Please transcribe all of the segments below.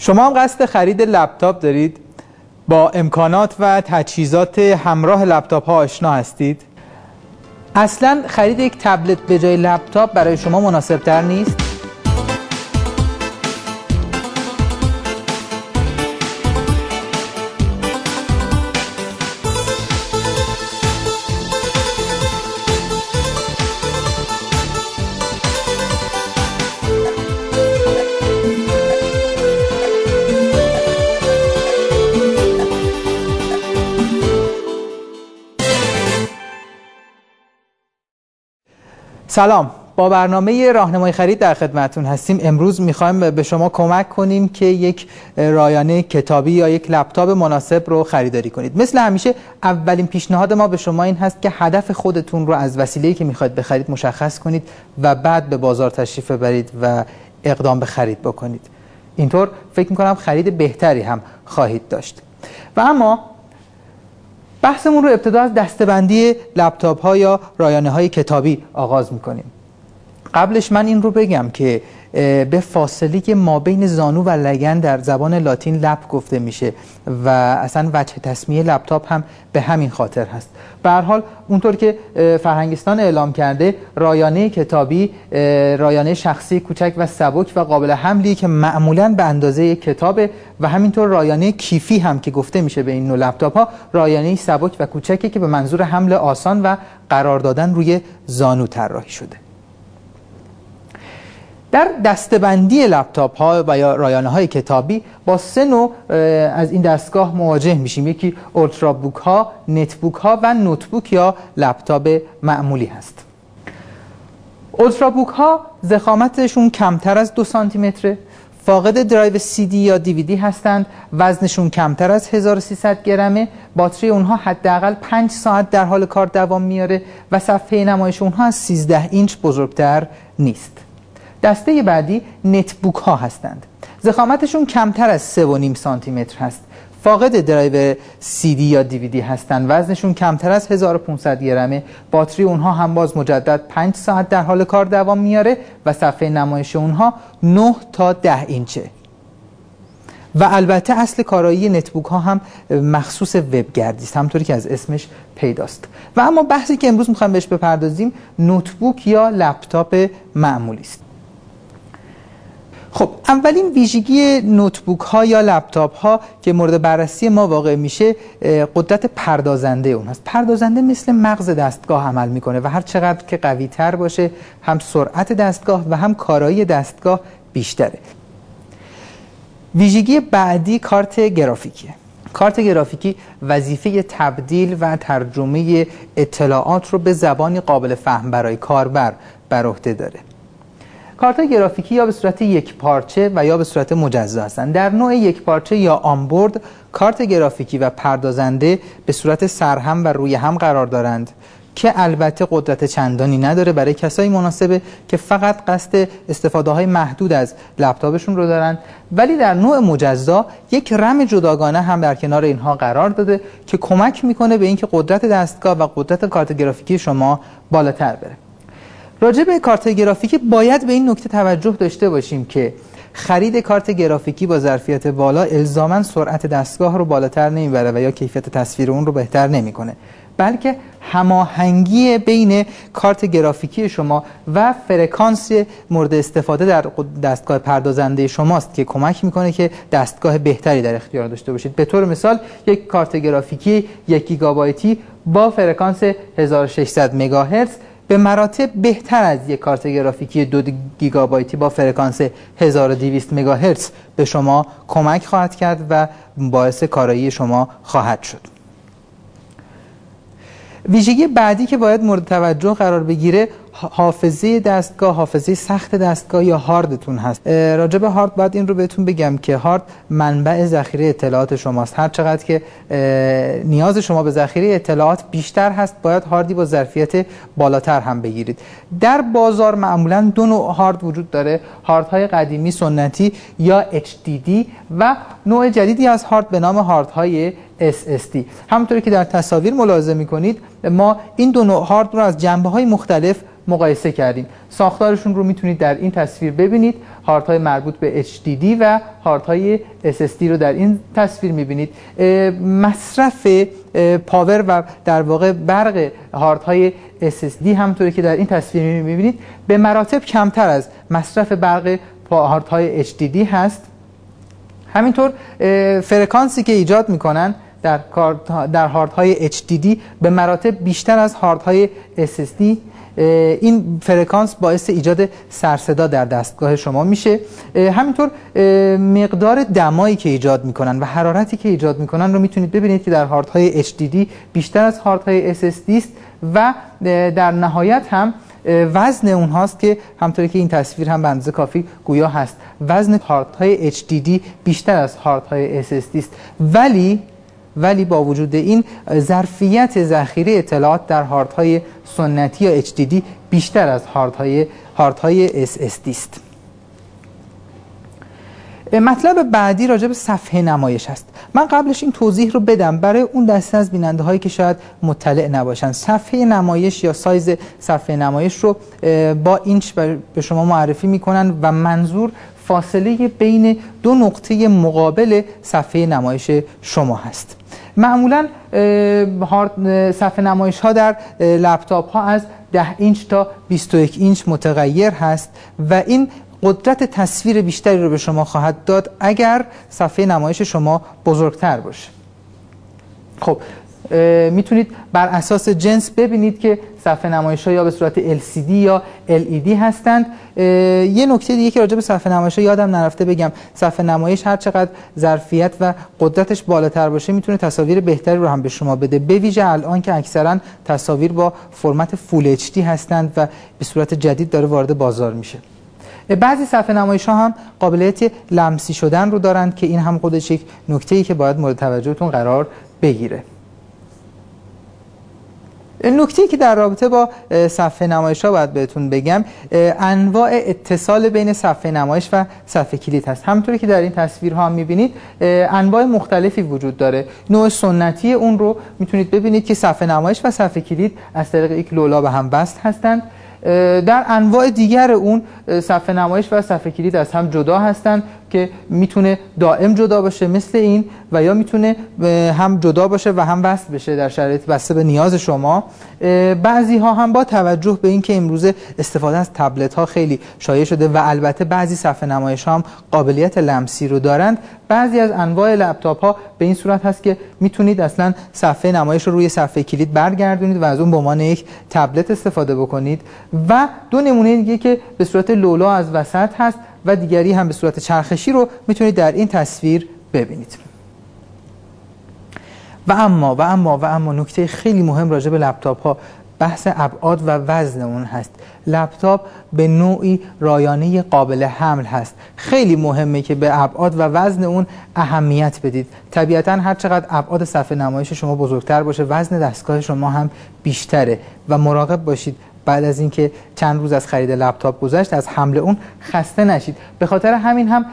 شما هم قصد خرید لپتاپ دارید؟ با امکانات و تجهیزات همراه لپتاپ ها آشنا هستید؟ اصلا خرید یک تبلت به جای لپتاپ برای شما مناسب تر نیست؟ سلام. با برنامه راهنمای خرید در خدمتون هستیم. امروز می‌خوایم به شما کمک کنیم که یک رایانه کتابی یا یک لپتاپ مناسب رو خریداری کنید. مثل همیشه اولین پیشنهاد ما به شما این هست که هدف خودتون رو از وسیله‌ای که می‌خواید بخرید مشخص کنید و بعد به بازار تشریف ببرید و اقدام به خرید بکنید. اینطور فکر می‌کنم خرید بهتری هم خواهید داشت. و اما بحثمون رو ابتدا از دستبندی لپتاپ ها یا رایانه های کتابی آغاز می‌کنیم. قبلش من این رو بگم که به فاصله ما بین زانو و لگن در زبان لاتین لپ گفته میشه و اصلا وجه تصمیه لپتاپ هم به همین خاطر هست. به حال اونطور که فرهنگستان اعلام کرده رایانه کتابی رایانه شخصی کوچک و سبک و قابل حملی که معمولا به اندازه کتاب و همینطور رایانه کیفی هم که گفته میشه به این نوع لپتاپ ها رایانه سبک و کوچکی که به منظور حمل آسان و قرار دادن روی زانو طراحی شده. در دستبندی لپتاپ ها و یا رایانه های کتابی با سه نوع از این دستگاه مواجه میشیم. یکی اولترا بوک ها، نت بوک ها و نوتبوک یا لپتاپ معمولی هست. اولترا بوک ها زخامتشون کمتر از دو سانتی متره فاقد درایو سی دی یا دیویدی هستند. وزنشون کمتر از 1300 گرمه. باتری اونها حداقل 5 ساعت در حال کار دوام میاره و صفحه نمایش اونها از 13 اینچ بزرگتر نیست. دسته بعدی netbook ها هستند. ضخامتشون کمتر از 3.5 سانتی متر هست. فاقد درایو سی دی یا دیویدی هستند. وزنشون کمتر از 1500 گرمه. باتری اونها هم باز مجدد 5 ساعت در حال کار دوام میاره و صفحه نمایش اونها 9 تا 10 اینچه. و البته اصل کارایی نتبوک ها هم مخصوص وبگردی است. همطوری که از اسمش پیداست. و اما بحثی که امروز می‌خوایم بهش بپردازیم نوتبوک یا لپتاپ معمولی است. خب اولین ویژگی نوتبوک ها یا لپتاپ ها که مورد بررسی ما واقع میشه قدرت پردازنده اون هست. پردازنده مثل مغز دستگاه عمل می‌کنه و هر چقدر که قوی تر باشه هم سرعت دستگاه و هم کارایی دستگاه بیشتره. ویژگی بعدی کارت گرافیکیه. کارت گرافیکی وظیفه تبدیل و ترجمه اطلاعات رو به زبانی قابل فهم برای کاربر بر عهده داره. کارت گرافیکی یا به صورت یک پارچه و یا به صورت مجزا هستند در نوع یک پارچه یا آنبورد کارت گرافیکی و پردازنده به صورت سرهم و روی هم قرار دارند که البته قدرت چندانی نداره برای کسایی مناسبه که فقط قصد استفاده های محدود از لپتاپشون رو دارن. ولی در نوع مجزا یک رم جداگانه هم در کنار اینها قرار داده که کمک می‌کنه به اینکه قدرت دستگاه و قدرت کارت گرافیکی شما بالاتر بره. راجع به کارت گرافیکی باید به این نکته توجه داشته باشیم که خرید کارت گرافیکی با ظرفیت بالا الزاما سرعت دستگاه رو بالاتر نمی‌بره و یا کیفیت تصویر اون رو بهتر نمی‌کنه. بلکه هماهنگی بین کارت گرافیکی شما و فرکانس مورد استفاده در دستگاه پردازنده شماست که کمک می‌کنه که دستگاه بهتری در اختیار داشته باشید. به طور مثال یک کارت گرافیکی یک گیگابایتی با فرکانس 1600 مگاهرتز به مراتب بهتر از یک کارت گرافیکی دو گیگابایتی با فرکانس 1200 مگاهرتز به شما کمک خواهد کرد و باعث کارایی شما خواهد شد. ویژگی بعدی که باید مورد توجه قرار بگیره حافظه دستگاه حافظه سخت دستگاه یا هاردتون هست. راجع به هارد باید این رو بهتون بگم که هارد منبع ذخیره اطلاعات شماست. هر چقدر که نیاز شما به ذخیره اطلاعات بیشتر هست باید هاردی با ظرفیت بالاتر هم بگیرید. در بازار معمولا دو نوع هارد وجود داره. هاردهای قدیمی سنتی یا HDD و نوع جدیدی از هارد به نام هاردهای SSD همونطوری که در تصاویر ملاحظه می‌کنید ما این دو نوع هارد رو از جنبه های مختلف مقایسه کردیم. ساختارشون رو می‌تونید در این تصویر ببینید. هارت های مربوط به HDD و هارت های SSD رو در این تصویر می‌بینید. مصرف پاور و در واقع برق هارت های SSD همونطوری که در این تصویر می‌بینید. به مراتب کمتر از مصرف برق هارت های HDD هست. همینطور فرکانسی که ایجاد می‌کنن در در هارد های HDD به مراتب بیشتر از هارد های SSD این فرکانس باعث ایجاد سرصدا در دستگاه شما میشه. همینطور مقدار دمایی که ایجاد می‌کنن و حرارتی که ایجاد می‌کنن رو می‌تونید ببینید که در های HDD بیشتر از های SSD است و در نهایت هم وزن اونهاست که همطوری که این تصویر هم به اندازه کافی گویا هست وزن های HDD بیشتر از های SSD است. ولی ولی با وجود این ظرفیت ذخیره اطلاعات در هاردهای سنتی یا HDD بیشتر از هاردهای هاردهای SSD است. مطلب بعدی راجع به صفحه نمایش است. من قبلش این توضیح رو بدم. برای اون دسته از بیننده هایی که شاید مطلع نباشن. صفحه نمایش یا سایز صفحه نمایش رو با اینچ به شما معرفی می‌کنن و منظور فاصله بین دو نقطه مقابل صفحه نمایش شما هست. معمولا صفحه نمایش ها در لپتاپ ها از 10 اینچ تا 21 اینچ متغیر هست و این قدرت تصویر بیشتری رو به شما خواهد داد اگر صفحه نمایش شما بزرگتر باشه. خب می‌تونید بر اساس جنس ببینید که صفحه نمایش ها یا به صورت LCD یا LED هستند. یه نکته دیگه که راجع به صفحه نمایش ها یادم نرفته بگم. صفحه نمایش هر چقدر ظرفیت و قدرتش بالاتر باشه می‌تونه تصاویر بهتری رو هم به شما بده. به ویژه الان که اکثرا تصاویر با فرمت فول HD هستند و به صورت جدید داره وارد بازار میشه. بعضی صفحه نمایش ها هم قابلیت لمسی شدن رو دارند که این هم خودش یک نکته ای که باید مورد توجهتون قرار بگیره. نکته که در رابطه با صفحه نمایش ها باید بهتون بگم انواع اتصال بین صفحه نمایش و صفحه کلید هست. همونطوری که در این تصویر ها می‌بینید انواع مختلفی وجود داره. نوع سنتی اون رو می‌تونید ببینید که صفحه نمایش و صفحه کلید از طریق یک لولا به هم بست هستند. در انواع دیگر اون صفحه نمایش و صفحه کلید از هم جدا هستند. که می‌تونه دائم جدا باشه مثل این و یا می‌تونه هم جدا باشه و هم وصل بشه در شرایط بسته به نیاز شما. بعضی ها هم با توجه به اینکه امروزه استفاده از تبلت ها خیلی شایع شده و البته بعضی صفحه نمایش ها هم قابلیت لمسی رو دارند بعضی از انواع لپتاپ ها به این صورت هست که می‌تونید اصلا صفحه نمایش رو روی صفحه کلید برگردونید و از اون به عنوان یک تبلت استفاده بکنید. و دو نمونه دیگه که به صورت لولا از وسط هست. و دیگری هم به صورت چرخشی رو می‌تونید در این تصویر ببینید. و اما و اما و اما نکته خیلی مهم راجع به لپتاپ ها بحث ابعاد و وزن اون هست. لپتاپ به نوعی رایانه قابل حمل هست. خیلی مهمه که به ابعاد و وزن اون اهمیت بدید. طبیعتا هر چقدر ابعاد صفحه نمایش شما بزرگتر باشه وزن دستگاه شما هم بیشتره. و مراقب باشید بعد از اینکه چند روز از خرید لپتاپ گذشت از حمله اون خسته نشید. به خاطر همین هم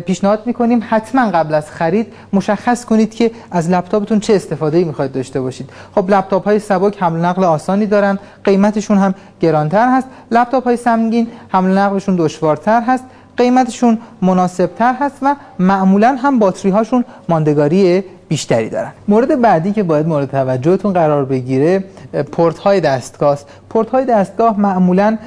پیشنهاد می‌کنیم حتما قبل از خرید مشخص کنید که از لپتاپتون چه استفاده ای می‌خواید داشته باشید. خب لپتاپ های سبک حمل نقل آسانی دارن قیمتشون هم گرانتر هست. لپتاپ های سنگین حمل نقلشون دشوارتر هست قیمتشون مناسبتر هست و معمولا هم باتری هاشون ماندگاری بیشتری دارن. مورد بعدی که باید مورد توجهتون قرار بگیره پورت های دستگاه پورت های دستگاه معمولا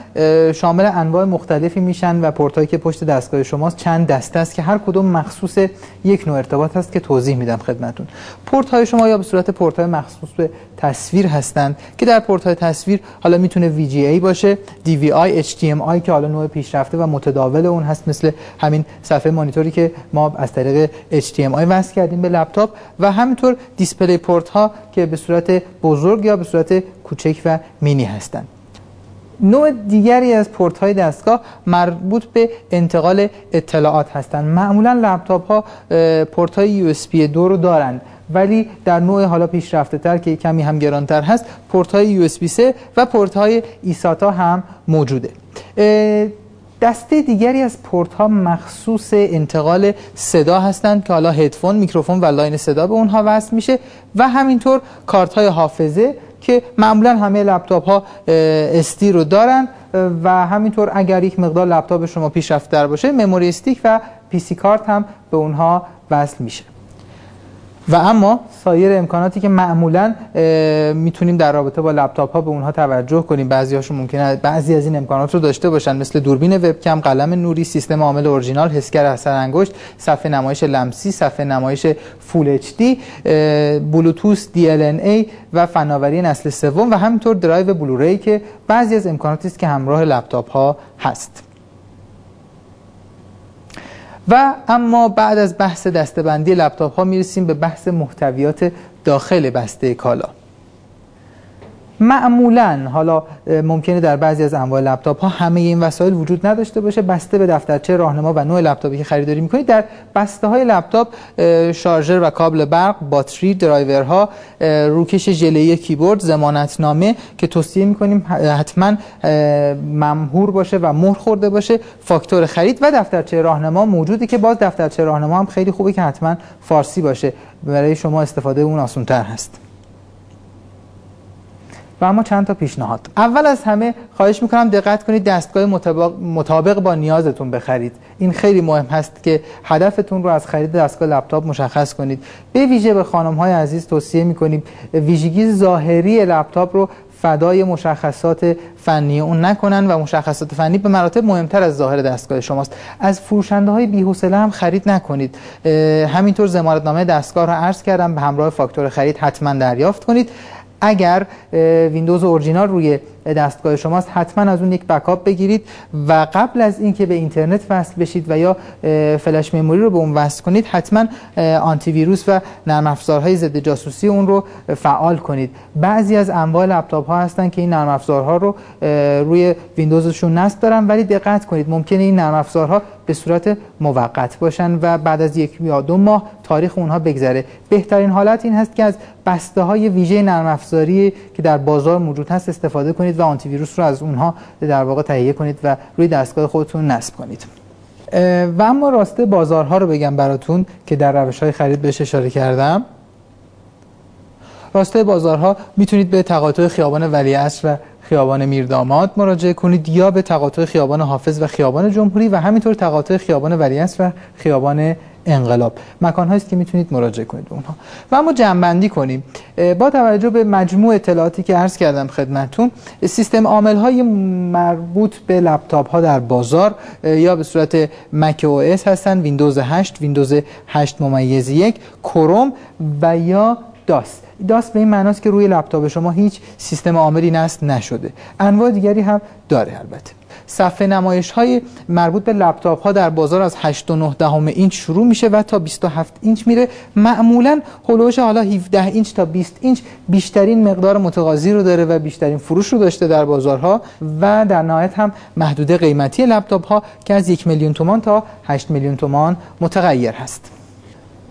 شامل انواع مختلفی میشن و پورت هایی که پشت دستگاه شماست چند دسته است که هر کدوم مخصوص یک نوع ارتباط هست که توضیح میدم خدمتون پورت های شما یا به صورت پورت های مخصوص به تصویر هستند که در پورت های تصویر حالا می‌تونه VGA باشه DVI HDMI که حالا نوع پیشرفته و متداول اون هست مثل همین صفحه مانیتوری که ما از طریق HDMI وصل کردیم به لپتاپ. و همینطور display port ها که به صورت بزرگ یا به صورت کوچک و مینی هستند. نوع دیگری از پورت های دستگاه مربوط به انتقال اطلاعات هستند. معمولا لپتاپ ها پورت های USB 2 رو دارند. ولی در نوع حالا پیشرفته تر که کمی هم گرانتر هست پورت های USB 3 و پورت های eSATA هم موجوده. دسته دیگری از پورت ها مخصوص انتقال صدا هستند که حالا هدفون، میکروفون و line صدا به اونها وصل میشه و همینطور کارت های حافظه که معمولا همه لپتاپ ها SD رو دارن و همینطور اگر یک مقدار لپتاپ شما پیشرفته باشه memory stick و PC card هم به اونها وصل میشه. و اما سایر امکاناتی که معمولا می‌تونیم در رابطه با لپتاپ ها به اونها توجه کنیم. بعضی هاشون ممکنه بعضی از این امکانات رو داشته باشن. مثل دوربین وبکم قلم نوری سیستم عامل اورجینال حسگر اثر انگشت صفحه نمایش لمسی صفحه نمایش full HD بلوتوث DLNA و فناوری نسل سوم و همینطور درایو Blu-ray که بعضی از امکاناتی است که همراه لپتاپ ها هست. و اما بعد از بحث دسته‌بندی لپتاپ ها می‌رسیم به بحث محتویات داخل بسته کالا. معمولا حالا ممکنه در بعضی از انواع لپتاپ ها همه این وسایل وجود نداشته باشه. بسته به دفترچه راهنما و نوع لپتاپی که خریداری می‌کنید. در بسته های لپتاپ شارژر و کابل برق باتری درایورها روکش ژله کیبورد ضمانت نامه که توصیه می‌کنیم حتما ممهور باشه و مهر خورده باشه. فاکتور خرید و دفترچه راهنما موجوده که باز دفترچه راهنما هم خیلی خوبه که حتما فارسی باشه. برای شما استفاده اون آسان‌تر هست. و اما چند تا پیشنهاد. اول از همه خواهش می‌کنم دقت کنید دستگاه مطابق با نیازتون بخرید. این خیلی مهم هست که هدفتون رو از خرید دستگاه لپتاپ مشخص کنید. به ویژه به خانم های عزیز توصیه می‌کنیم ویژگی ظاهری لپتاپ رو فدای مشخصات فنی اون نکنن و مشخصات فنی به مراتب مهمتر از ظاهر دستگاه شماست. از فروشنده های بی‌حوصله هم خرید نکنید. همینطور ضمانتنامه دستگاه رو عرض کردم. به همراه فاکتور خرید حتما دریافت کنید. اگر ویندوز اورجینال روی دستگاه شماست حتما از اون یک بکاپ بگیرید و قبل از اینکه به اینترنت وصل بشید و یا فلش مموری رو به اون وصل کنید حتما آنتی ویروس و نرم افزارهای ضد جاسوسی اون رو فعال کنید. بعضی از انواع لپتاپ ها هستن که این نرم افزارها رو روی ویندوزشون نصب دارن ولی دقت کنید ممکنه این نرم افزارها به صورت موقت باشن و بعد از یک یا دو ماه تاریخ اونها بگذره. بهترین حالت این هست که از بسته های ویژه نرم افزاری که در بازار موجود هست استفاده کنید. و آنتی ویروس رو از اونها در واقع تهیه کنید و روی دستگاه خودتون نصب کنید. و اما راسته بازارها رو بگم براتون که در روش های خرید بهش اشاره کردم. راسته بازارها می‌تونید به تقاطع خیابان ولیعصر و خیابان میرداماد مراجعه کنید یا به تقاطع خیابان حافظ و خیابان جمهوری و همینطور تقاطع خیابان ولیعصر و خیابان انقلاب. مکان هایی که می‌تونید مراجعه کنید به اونها. و اما جمع‌بندی کنیم. با توجه به مجموع اطلاعاتی که عرض کردم خدمتتون سیستم عامل های مربوط به لپتاپ ها در بازار یا به صورت Mac OS هستن ویندوز 8 ویندوز 8 ممیز یک کروم و یا DOS DOS به این معناست که روی لپتاپ شما هیچ سیستم عاملی نصب نشده. انواع دیگری هم داره البته. صفحه نمایش های مربوط به لپتاپ ها در بازار از 8 و 9 دهم اینچ شروع میشه و تا 27 اینچ میره. معمولا هلوش حالا 17 اینچ تا 20 اینچ بیشترین مقدار متقاضی رو داره و بیشترین فروش رو داشته در بازارها و در نهایت هم محدوده قیمتی لپتاپ ها که از 1 میلیون تومان تا 8 میلیون تومان متغیر هست.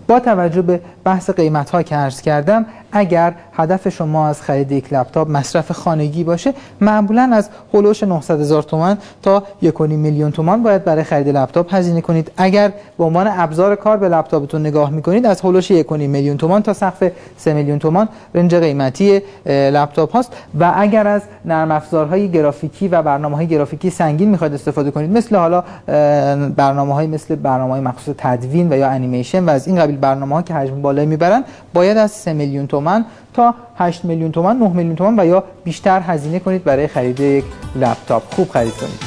با توجه به بحث قیمت ها که عرض کردم اگر هدف شما از خرید یک لپتاپ مصرف خانگی باشه معمولا از هلوش 900 هزار تومان تا 1.5 میلیون تومان باید برای خرید لپتاپ هزینه کنید. اگر به عنوان ابزار کار به لپتاپتون نگاه می‌کنید از هلوش 1.5 میلیون تومان تا سقف 3 میلیون تومان رنج قیمتی لپتاپ هاست. و اگر از نرم افزارهای گرافیکی و برنامه گرافیکی سنگین می‌خواید استفاده کنید مثل حالا برنامه های مثل برنامه های مخصوص تدوین و یا انیمیشن و از این قبیل برنامه ها که حجم بالایی می‌برن باید از 3 میلیون تومان تا 8 میلیون تومان 9 میلیون تومان و یا بیشتر هزینه کنید برای خرید یک لپتاپ. خوب خرید کنید.